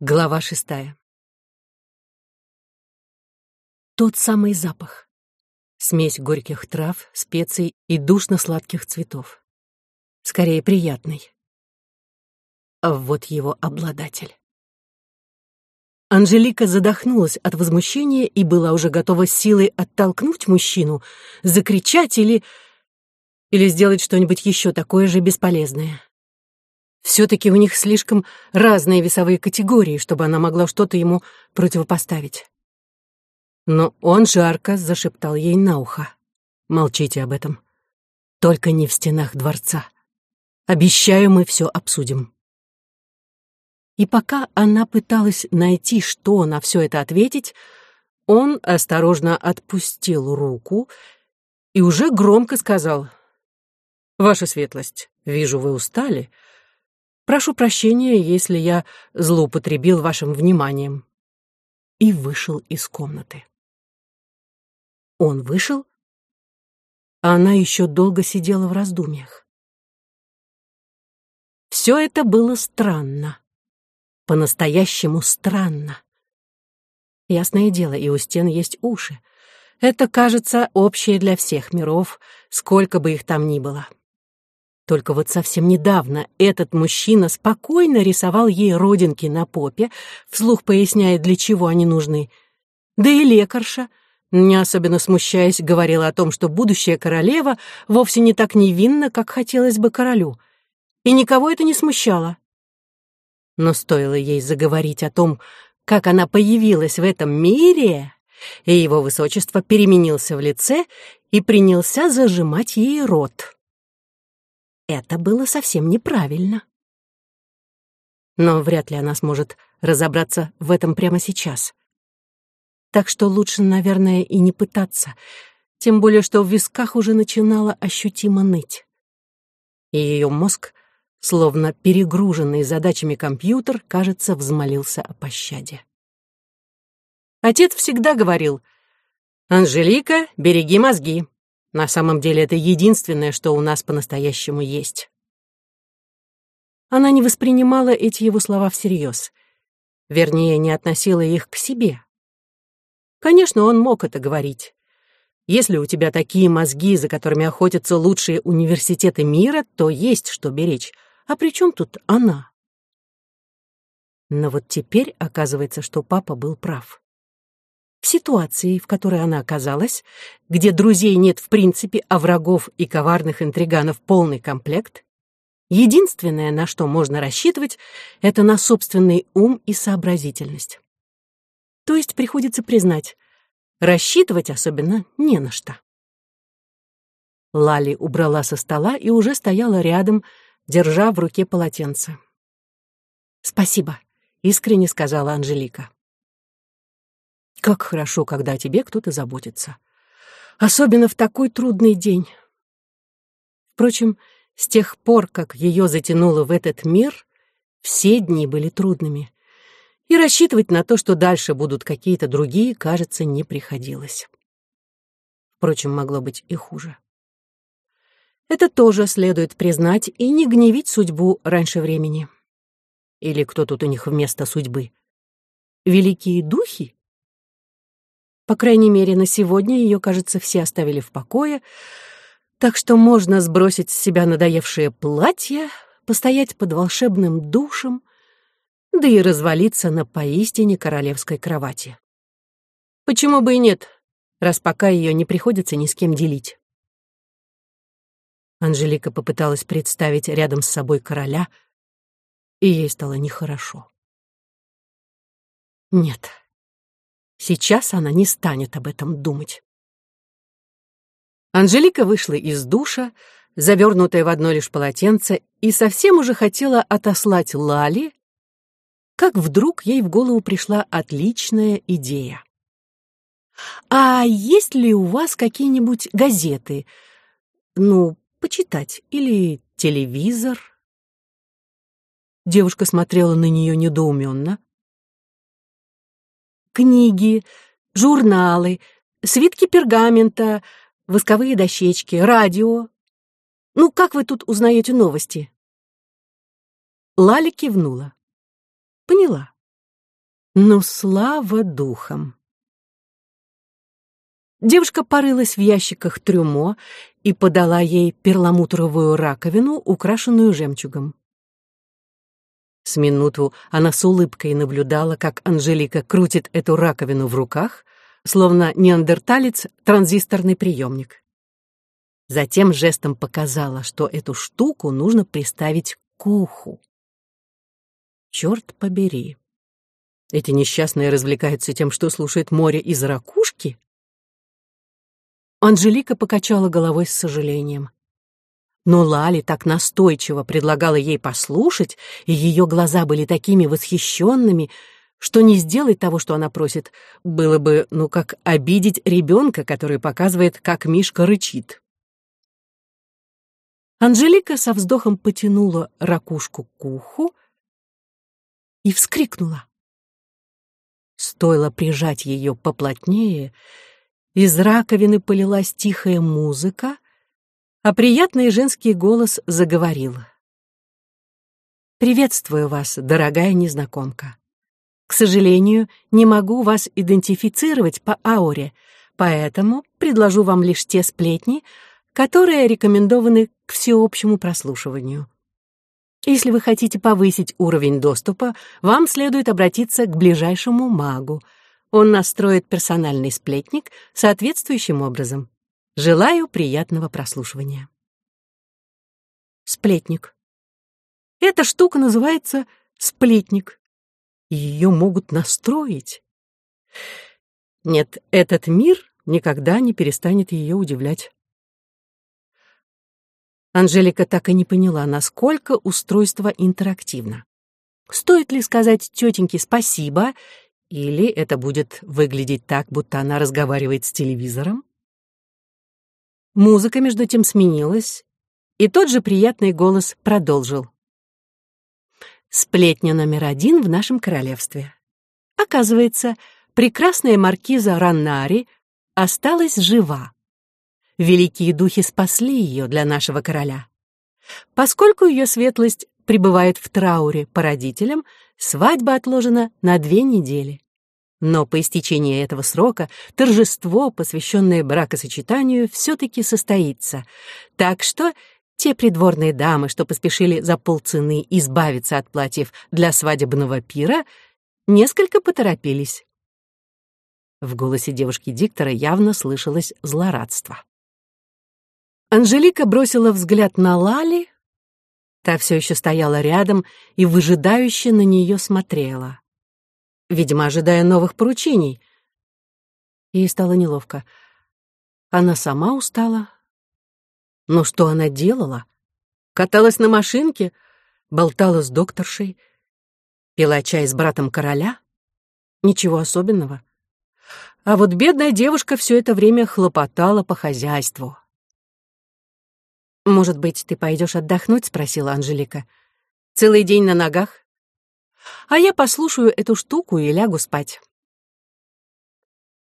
Глава шестая. Тот самый запах. Смесь горьких трав, специй и душно-сладких цветов. Скорее, приятный. А вот его обладатель. Анжелика задохнулась от возмущения и была уже готова силой оттолкнуть мужчину, закричать или... или сделать что-нибудь еще такое же бесполезное. Все-таки у них слишком разные весовые категории, чтобы она могла что-то ему противопоставить. Но он жарко зашептал ей на ухо. «Молчите об этом. Только не в стенах дворца. Обещаю, мы все обсудим». И пока она пыталась найти, что на все это ответить, он осторожно отпустил руку и уже громко сказал, «Ваша светлость, вижу, вы устали. Прошу прощения, если я злоупотребил вашим вниманием». И вышел из комнаты. Он вышел, а она еще долго сидела в раздумьях. Все это было странно. По-настоящему странно. Ясное дело, и у стен есть уши. Это, кажется, общее для всех миров, сколько бы их там ни было. Только вот совсем недавно этот мужчина спокойно рисовал ей родинки на попе, вслух поясняя, для чего они нужны. Да и лекарша, не особенно смущаясь, говорила о том, что будущая королева вовсе не так невинна, как хотелось бы королю. И никого это не смущало. Но стоило ей заговорить о том, как она появилась в этом мире, и его высочество переменился в лице и принялся зажимать ей рот. Это было совсем неправильно. Но вряд ли она сможет разобраться в этом прямо сейчас. Так что лучше, наверное, и не пытаться, тем более что в висках уже начинало ощутимо ныть. И ее мозг, словно перегруженный задачами компьютер, кажется, взмолился о пощаде. Отец всегда говорил, «Анжелика, береги мозги, на самом деле это единственное, что у нас по-настоящему есть. Она не воспринимала эти его слова всерьез. Вернее, не относила их к себе. Конечно, он мог это говорить. Если у тебя такие мозги, за которыми охотятся лучшие университеты мира, то есть что беречь. А при чем тут она? Но вот теперь оказывается, что папа был прав. В ситуации, в которой она оказалась, где друзей нет в принципе, а врагов и коварных интриганов полный комплект, единственное, на что можно рассчитывать, это на собственный ум и сообразительность. То есть приходится признать, рассчитывать особенно не на что. Лали убрала со стола и уже стояла рядом, держа в руке полотенце. «Спасибо», — искренне сказала Анжелика. Как хорошо, когда о тебе кто-то заботится. Особенно в такой трудный день. Впрочем, с тех пор, как ее затянуло в этот мир, все дни были трудными. И рассчитывать на то, что дальше будут какие-то другие, кажется, не приходилось. Впрочем, могло быть и хуже. Это тоже следует признать и не гневить судьбу раньше времени. Или кто тут у них вместо судьбы? Великие духи? По крайней мере, на сегодня ее, кажется, все оставили в покое, так что можно сбросить с себя надоевшее платье, постоять под волшебным душем, да и развалиться на поистине королевской кровати. Почему бы и нет, раз пока ее не приходится ни с кем делить? Анжелика попыталась представить рядом с собой короля, и ей стало нехорошо. Нет, Сейчас она не станет об этом думать. Анжелика вышла из душа, завернутая в одно лишь полотенце, и совсем уже хотела отослать Лали, как вдруг ей в голову пришла отличная идея. «А есть ли у вас какие-нибудь газеты? Ну, почитать или телевизор?» Девушка смотрела на нее недоуменно книги, журналы, свитки пергамента, восковые дощечки, радио. Ну, как вы тут узнаете новости?» Лали кивнула. Поняла. Ну, слава духам! Девушка порылась в ящиках трюмо и подала ей перламутровую раковину, украшенную жемчугом. С минуту она с улыбкой наблюдала, как Анжелика крутит эту раковину в руках, словно неандерталец транзисторный приемник. Затем жестом показала, что эту штуку нужно приставить к уху. Черт побери. Эти несчастные развлекаются тем, что слушают море из ракушки? Анжелика покачала головой с сожалением. Но Лали так настойчиво предлагала ей послушать, и ее глаза были такими восхищенными, что не сделать того, что она просит, было бы, ну, как обидеть ребенка, который показывает, как Мишка рычит. Анжелика со вздохом потянула ракушку к уху и вскрикнула. Стоило прижать ее поплотнее, из раковины полилась тихая музыка, а приятный женский голос заговорил. «Приветствую вас, дорогая незнакомка. К сожалению, не могу вас идентифицировать по ауре, поэтому предложу вам лишь те сплетни, которые рекомендованы к всеобщему прослушиванию. Если вы хотите повысить уровень доступа, вам следует обратиться к ближайшему магу. Он настроит персональный сплетник соответствующим образом. Желаю приятного прослушивания. Сплетник. Эта штука называется сплетник. Ее могут настроить. Нет, этот мир никогда не перестанет ее удивлять. Анжелика так и не поняла, насколько устройство интерактивно. Стоит ли сказать тетеньке спасибо, или это будет выглядеть так, будто она разговаривает с телевизором? Музыка, между тем, сменилась, и тот же приятный голос продолжил. Сплетня номер один в нашем королевстве. Оказывается, прекрасная маркиза Раннари осталась жива великие духи спасли ее для нашего короля. Поскольку ее светлость пребывает в трауре по родителям, свадьба отложена на две недели. Но по истечении этого срока торжество, посвященное бракосочетанию, все-таки состоится. Так что те придворные дамы, что поспешили за полцены избавиться от платьев для свадебного пира, несколько поторопились. В голосе девушки-диктора явно слышалось злорадство. Анжелика бросила взгляд на Лали. Та все еще стояла рядом и выжидающе на нее смотрела. Видимо, ожидая новых поручений. Ей стало неловко. Она сама устала. Но что она делала? Каталась на машинке, болтала с докторшей, пила чай с братом короля? Ничего особенного. А вот бедная девушка все это время хлопотала по хозяйству. «Может быть, ты пойдешь отдохнуть?» — спросила Анжелика. «Целый день на ногах?» «А я послушаю эту штуку и лягу спать».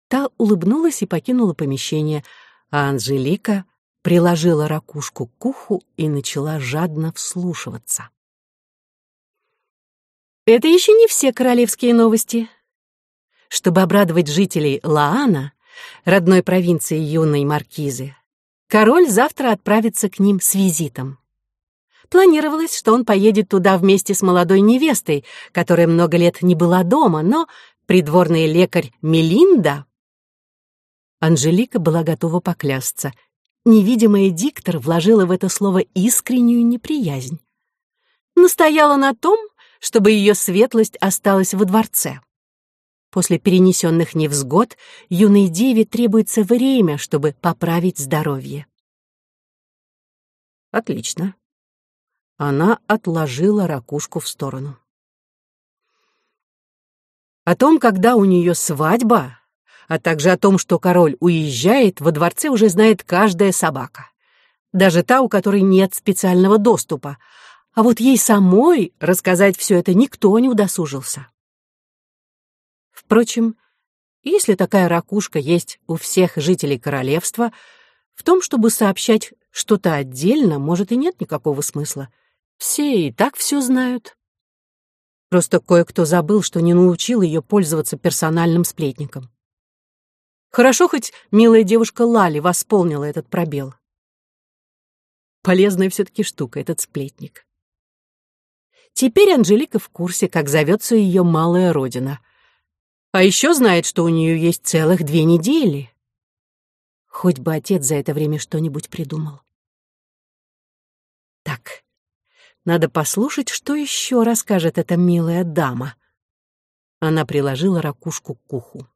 Та улыбнулась и покинула помещение, а Анжелика приложила ракушку к уху и начала жадно вслушиваться. Это еще не все королевские новости. Чтобы обрадовать жителей Лаана, родной провинции юной маркизы, Король завтра отправится к ним с визитом. Планировалось, что он поедет туда вместе с молодой невестой, которая много лет не была дома, но придворный лекарь Мелинда... Анжелика была готова поклясться. Невидимая диктор вложила в это слово искреннюю неприязнь. Настояла на том, чтобы ее светлость осталась во дворце. После перенесенных невзгод юной деве требуется время, чтобы поправить здоровье. Отлично. Она отложила ракушку в сторону. О том, когда у нее свадьба, а также о том, что король уезжает, во дворце уже знает каждая собака. Даже та, у которой нет специального доступа. А вот ей самой рассказать все это никто не удосужился. Впрочем, если такая ракушка есть у всех жителей королевства, в том, чтобы сообщать что-то отдельно, может и нет никакого смысла. Все и так все знают. Просто кое-кто забыл, что не научил ее пользоваться персональным сплетником. Хорошо, хоть милая девушка Лали восполнила этот пробел. Полезная все-таки штука этот сплетник. Теперь Анжелика в курсе, как зовется ее малая родина. А еще знает, что у нее есть целых две недели. Хоть бы отец за это время что-нибудь придумал. Так, надо послушать, что еще расскажет эта милая дама. Она приложила ракушку к уху.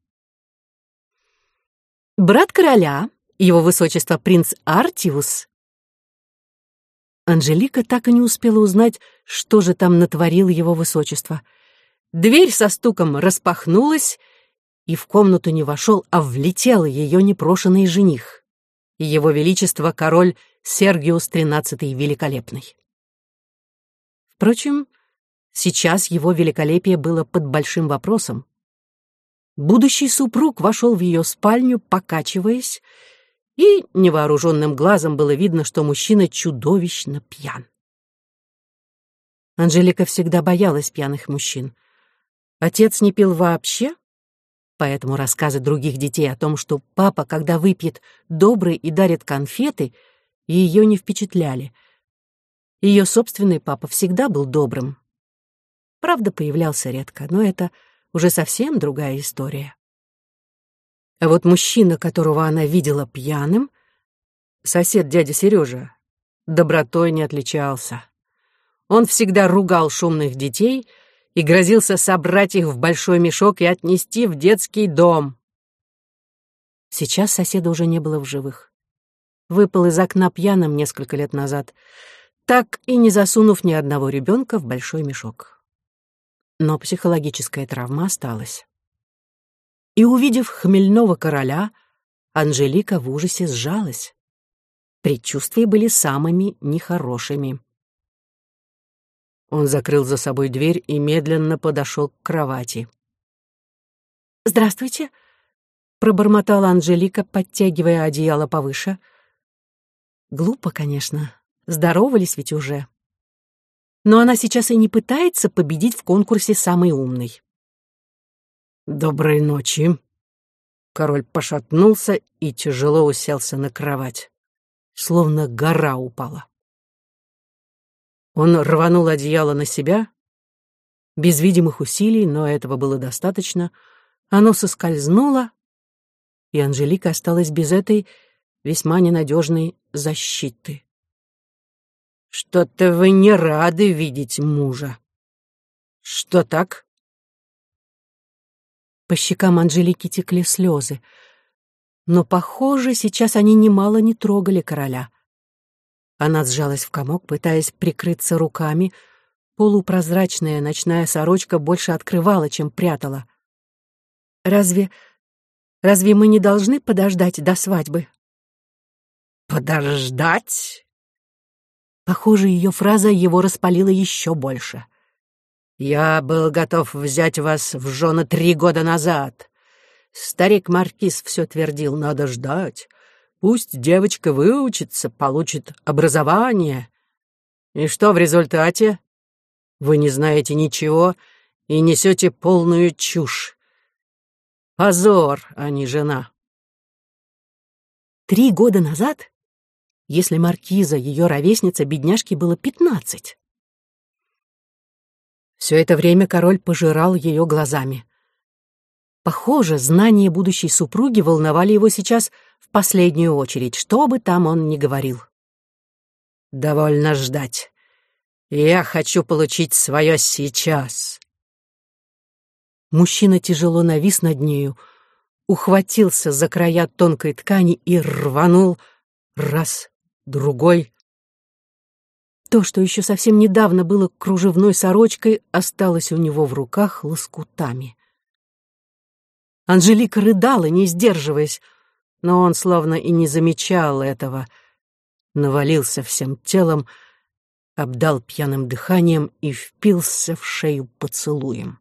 Брат короля, его высочество принц Артиус. Анжелика так и не успела узнать, что же там натворил его высочество. Дверь со стуком распахнулась, и в комнату не вошел, а влетел ее непрошенный жених. Его величество король Сергиус XIII Великолепный. Впрочем, сейчас его великолепие было под большим вопросом. Будущий супруг вошел в ее спальню, покачиваясь, и невооруженным глазом было видно, что мужчина чудовищно пьян. Анжелика всегда боялась пьяных мужчин. Отец не пил вообще, поэтому рассказы других детей о том, что папа, когда выпьет, добрый и дарит конфеты, ее не впечатляли. Ее собственный папа всегда был добрым. Правда, появлялся редко, но это уже совсем другая история. А вот мужчина, которого она видела пьяным, сосед дядя Сережа, добротой не отличался. Он всегда ругал шумных детей и грозился собрать их в большой мешок и отнести в детский дом. Сейчас соседа уже не было в живых. Выпал из окна пьяным несколько лет назад, так и не засунув ни одного ребенка в большой мешок но психологическая травма осталась. И, увидев хмельного короля, Анжелика в ужасе сжалась. Предчувствия были самыми нехорошими. Он закрыл за собой дверь и медленно подошел к кровати. «Здравствуйте», — пробормотала Анжелика, подтягивая одеяло повыше. Глупо, конечно. Здоровались ведь уже но она сейчас и не пытается победить в конкурсе самый умный. «Доброй ночи». Король пошатнулся и тяжело уселся на кровать, словно гора упала. Он рванул одеяло на себя, без видимых усилий, но этого было достаточно. Оно соскользнуло, и Анжелика осталась без этой весьма ненадежной защиты. Что-то вы не рады видеть мужа. Что так? По щекам Анжелики текли слезы. Но, похоже, сейчас они немало не трогали короля. Она сжалась в комок, пытаясь прикрыться руками. Полупрозрачная ночная сорочка больше открывала, чем прятала. «Разве... разве мы не должны подождать до свадьбы?» «Подождать?» Похоже, ее фраза его распалила еще больше. «Я был готов взять вас в жены три года назад. Старик Маркиз все твердил, надо ждать. Пусть девочка выучится, получит образование. И что в результате? Вы не знаете ничего и несете полную чушь. Позор, а не жена». Три года назад если маркиза, ее ровесница, бедняжке было пятнадцать. Все это время король пожирал ее глазами. Похоже, знания будущей супруги волновали его сейчас в последнюю очередь, что бы там он ни говорил. «Довольно ждать. Я хочу получить свое сейчас». Мужчина тяжело навис над нею, ухватился за края тонкой ткани и рванул раз, другой. То, что еще совсем недавно было кружевной сорочкой, осталось у него в руках лоскутами. Анжелика рыдала, не сдерживаясь, но он словно и не замечал этого. Навалился всем телом, обдал пьяным дыханием и впился в шею поцелуем.